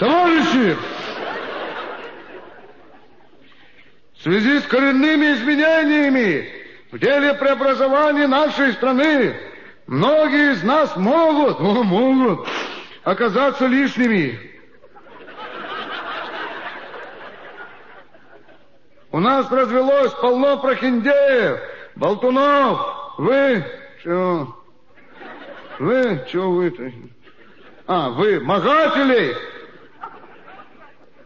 Товарищи! В связи с коренными изменениями в деле преобразования нашей страны многие из нас могут, о, могут оказаться лишними. У нас развелось полно прохиндеев, болтунов. Вы, что? Вы, что вы-то? А, вы, магатели.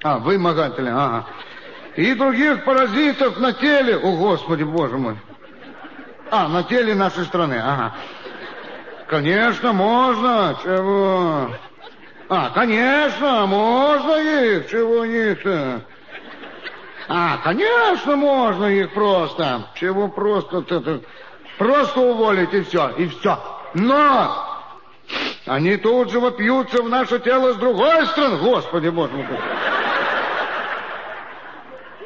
А, вы магатели, ага и других паразитов на теле. О, Господи, Боже мой. А, на теле нашей страны, ага. Конечно, можно. Чего? А, конечно, можно их. Чего них-то? А, конечно, можно их просто. Чего просто-то? Просто уволить и все, и все. Но они тут же вопьются в наше тело с другой стороны. Господи, Боже мой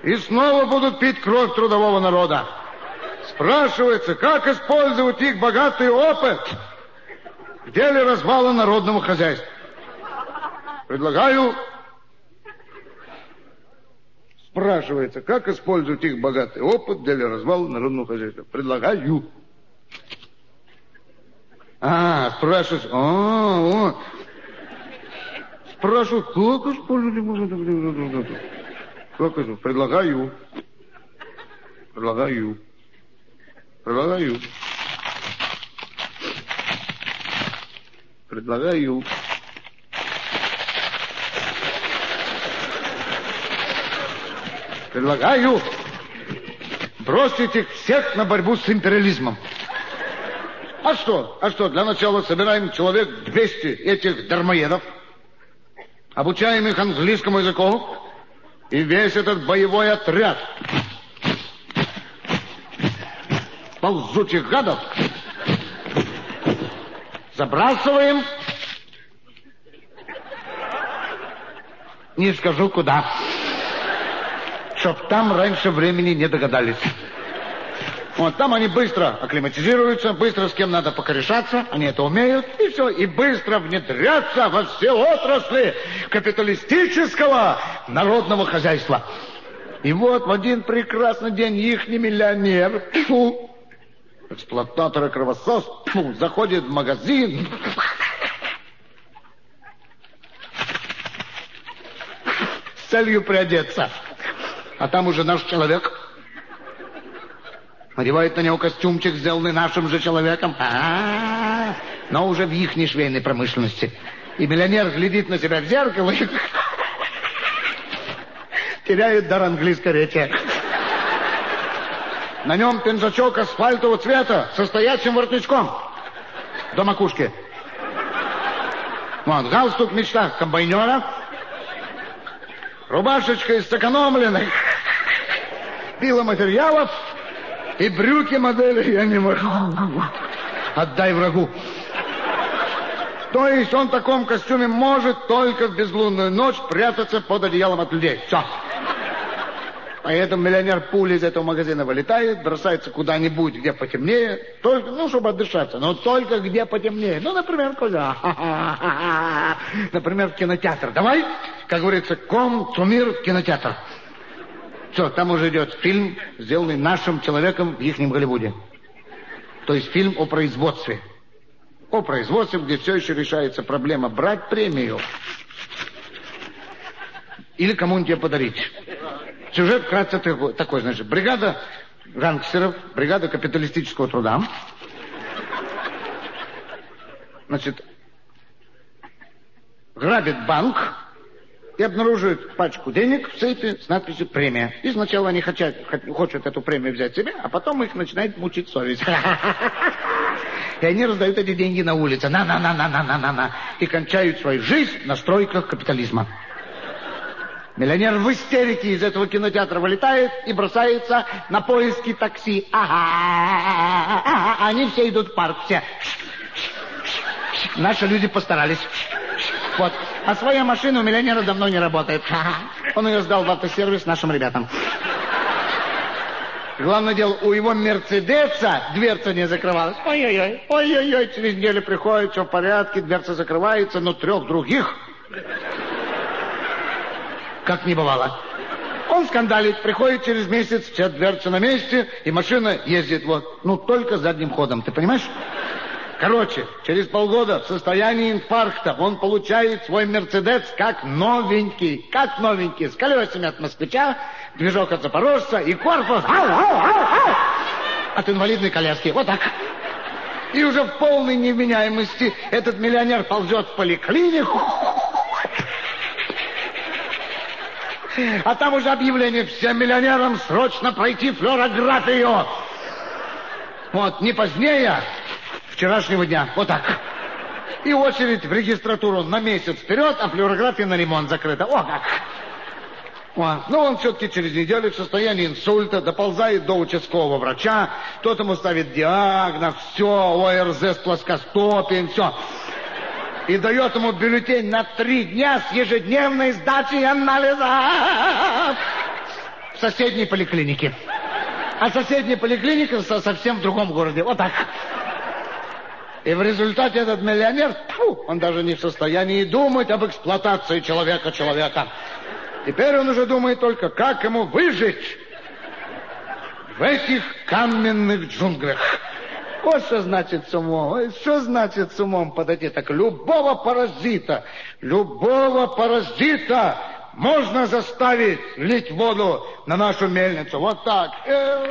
и снова будут пить кровь трудового народа. Спрашивается, как использовать их богатый опыт в деле развала народного хозяйства. Предлагаю... Спрашивается, как использовать их богатый опыт в деле развала народного хозяйства. Предлагаю. А, спрашивают, а, о. Спрашивают, как использовать... Это? Предлагаю. Предлагаю. Предлагаю. Предлагаю. Предлагаю бросить их всех на борьбу с империализмом. А что? А что? Для начала собираем человек 200 этих дармоедов, обучаем их английскому языку, и весь этот боевой отряд ползучих гадов забрасываем. Не скажу куда. Чтоб там раньше времени не догадались. Вот там они быстро акклиматизируются, быстро с кем надо покорешаться, они это умеют, и все, и быстро внедрятся во все отрасли капиталистического народного хозяйства. И вот в один прекрасный день их миллионер, фу, эксплуататор и кровосос, фу, заходит в магазин, с целью приодеться. А там уже наш человек Надевает на него костюмчик, сделанный нашим же человеком. А -а -а, но уже в их швейной промышленности. И миллионер глядит на себя в зеркало и теряет дар английской речи. На нем пинжачок асфальтового цвета со стоячим воротничком до макушки. Вот, галстук мечта комбайнера. Рубашечка из сэкономленных пиломатериалов. И брюки модели я не могу. Отдай врагу. То есть он в таком костюме может только в безлунную ночь прятаться под одеялом от людей. Все. Поэтому миллионер пули из этого магазина вылетает, бросается куда-нибудь, где потемнее, только, ну, чтобы отдышаться, но только где потемнее. Ну, например, куда? Например, в кинотеатр. Давай, как говорится, ком, тумир, кинотеатр. Все, там уже идет фильм, сделанный нашим человеком в ихнем Голливуде. То есть фильм о производстве. О производстве, где все еще решается проблема брать премию или кому-нибудь ее подарить. Сюжет вкратце такой, значит, бригада гангстеров, бригада капиталистического труда. Значит, грабит банк, и обнаруживают пачку денег в сейфе с надписью «Премия». И сначала они хотят, хотят эту премию взять себе, а потом их начинает мучить совесть. И они раздают эти деньги на улице. На-на-на-на-на-на-на-на. И кончают свою жизнь на стройках капитализма. Миллионер в истерике из этого кинотеатра вылетает и бросается на поиски такси. Ага, ага, они все идут в парк, все. Наши люди постарались. Вот. А своя машина у миллионера давно не работает. Он ее сдал в автосервис нашим ребятам. Главное дело, у его Мерседеса дверца не закрывалась. Ой-ой-ой, ой-ой-ой, через неделю приходит, все в порядке, дверца закрывается, но трех других как не бывало. Он скандалит, приходит через месяц, вся дверца на месте, и машина ездит вот, ну, только задним ходом, ты понимаешь? Короче, через полгода в состоянии инфаркта он получает свой «Мерседес» как новенький, как новенький, с колесами от москвича, движок от запорожца и корпус ау, ау, ау, ау, от инвалидной коляски. Вот так. И уже в полной невменяемости этот миллионер ползет в поликлинику, а там уже объявление всем миллионерам срочно пройти флюорографию. Вот, не позднее вчерашнего дня. Вот так. И очередь в регистратуру на месяц вперед, а флюорография на ремонт закрыта. О как! О, ну, он все-таки через неделю в состоянии инсульта доползает до участкового врача, тот ему ставит диагноз, все, ОРЗ с плоскостопием, все. И дает ему бюллетень на три дня с ежедневной сдачей анализа в соседней поликлинике. А соседняя поликлиника совсем в другом городе. Вот так. И в результате этот миллионер, фу, он даже не в состоянии думать об эксплуатации человека-человека. Теперь он уже думает только, как ему выжить в этих каменных джунглях. Вот что значит с умом. Что значит с умом подойти? Так любого паразита, любого паразита можно заставить лить воду на нашу мельницу. Вот так. Э,